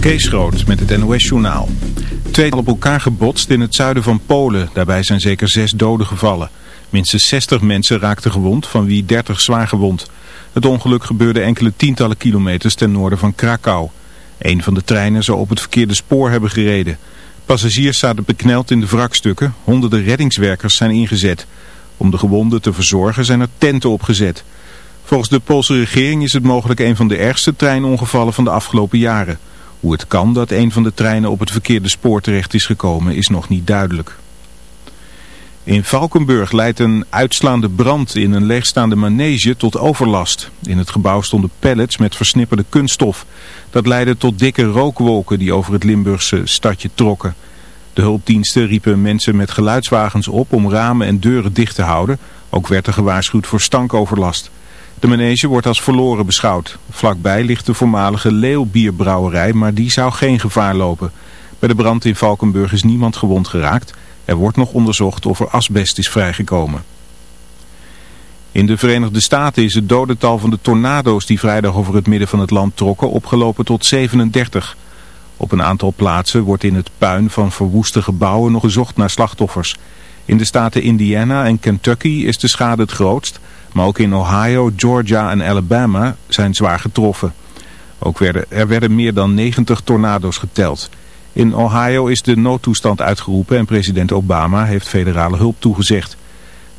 Kees Groot met het NOS-journaal. Twee op elkaar gebotst in het zuiden van Polen. Daarbij zijn zeker zes doden gevallen. Minstens 60 mensen raakten gewond, van wie 30 zwaar gewond. Het ongeluk gebeurde enkele tientallen kilometers ten noorden van Krakau. Een van de treinen zou op het verkeerde spoor hebben gereden. Passagiers zaten bekneld in de wrakstukken. Honderden reddingswerkers zijn ingezet. Om de gewonden te verzorgen zijn er tenten opgezet. Volgens de Poolse regering is het mogelijk een van de ergste treinongevallen van de afgelopen jaren. Hoe het kan dat een van de treinen op het verkeerde spoor terecht is gekomen is nog niet duidelijk. In Valkenburg leidt een uitslaande brand in een leegstaande manege tot overlast. In het gebouw stonden pallets met versnipperde kunststof. Dat leidde tot dikke rookwolken die over het Limburgse stadje trokken. De hulpdiensten riepen mensen met geluidswagens op om ramen en deuren dicht te houden. Ook werd er gewaarschuwd voor stankoverlast. De manege wordt als verloren beschouwd. Vlakbij ligt de voormalige Leeuwbierbrouwerij, maar die zou geen gevaar lopen. Bij de brand in Valkenburg is niemand gewond geraakt. Er wordt nog onderzocht of er asbest is vrijgekomen. In de Verenigde Staten is het dodental van de tornado's die vrijdag over het midden van het land trokken opgelopen tot 37. Op een aantal plaatsen wordt in het puin van verwoeste gebouwen nog gezocht naar slachtoffers. In de staten Indiana en Kentucky is de schade het grootst... Maar ook in Ohio, Georgia en Alabama zijn zwaar getroffen. Ook werden, er werden meer dan 90 tornado's geteld. In Ohio is de noodtoestand uitgeroepen en president Obama heeft federale hulp toegezegd.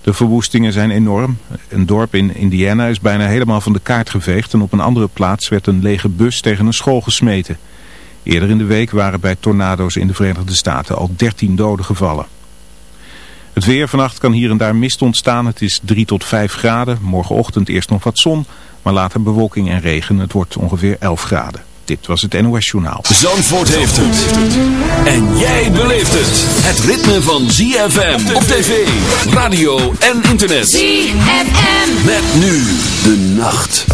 De verwoestingen zijn enorm. Een dorp in Indiana is bijna helemaal van de kaart geveegd en op een andere plaats werd een lege bus tegen een school gesmeten. Eerder in de week waren bij tornado's in de Verenigde Staten al 13 doden gevallen. Het weer vannacht kan hier en daar mist ontstaan. Het is 3 tot 5 graden. Morgenochtend eerst nog wat zon, maar later bewolking en regen. Het wordt ongeveer 11 graden. Dit was het NOS Journaal. Zandvoort heeft het. En jij beleeft het. Het ritme van ZFM op tv, radio en internet. ZFM. Met nu de nacht.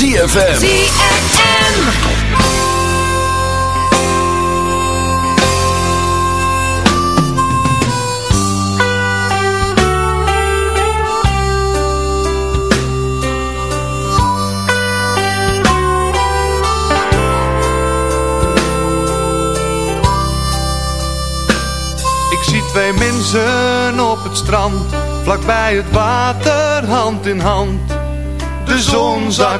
ZFM. Ik zie twee mensen op het strand, vlakbij het water, hand in hand. De zon zakt,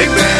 Ik ben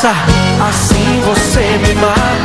Assim você me mata.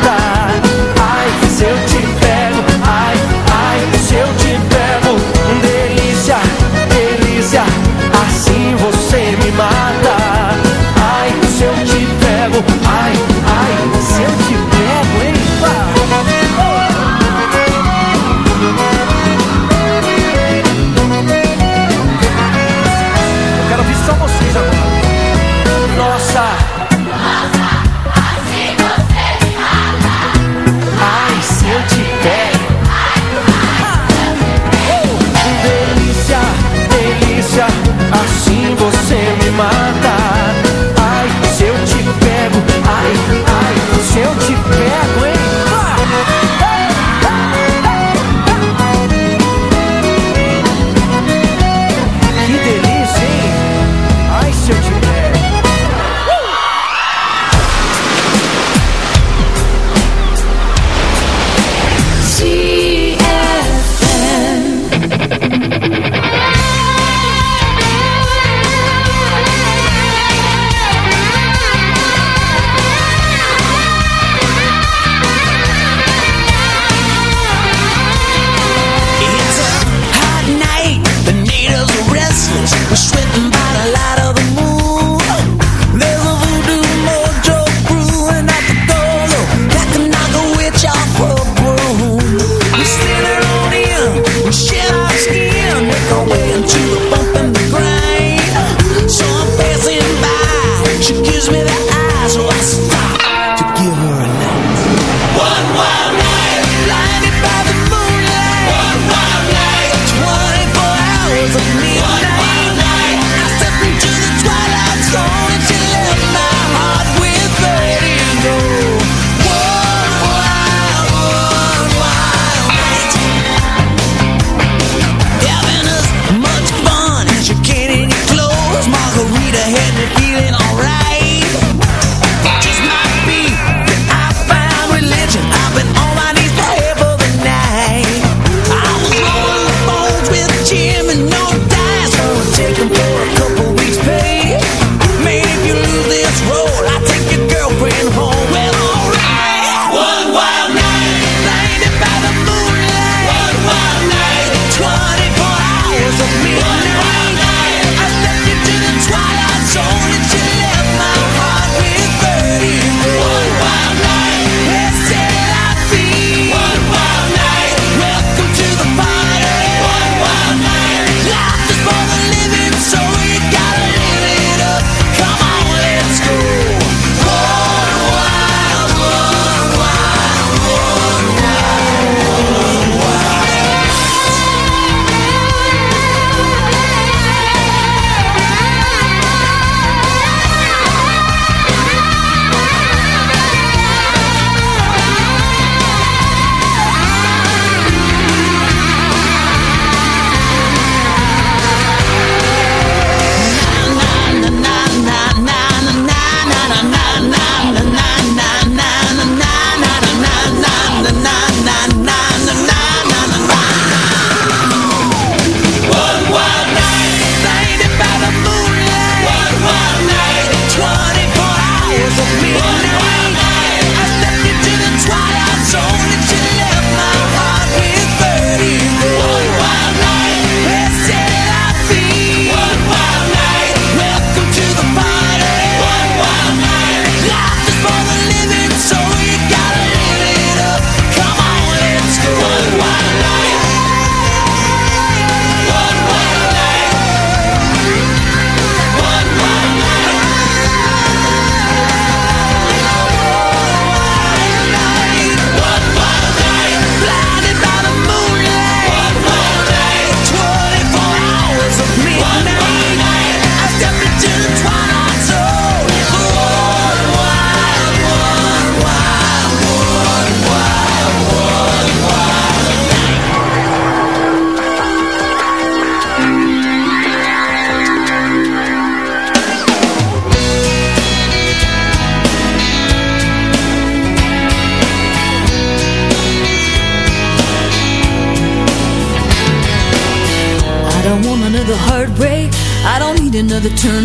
Another turn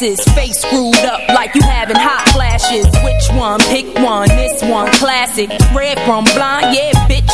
your asses, face screwed up like you having hot flashes. Which one? Pick one. This one classic. Red from blind, yeah,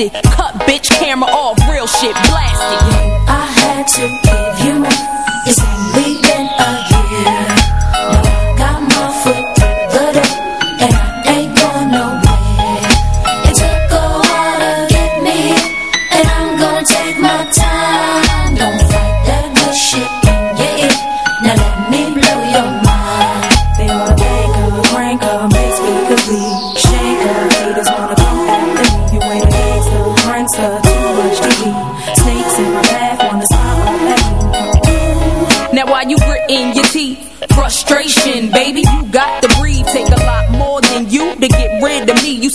it, cut bitch camera off, real shit blasted. I had to give you. It's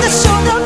the shoulder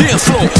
dance floor.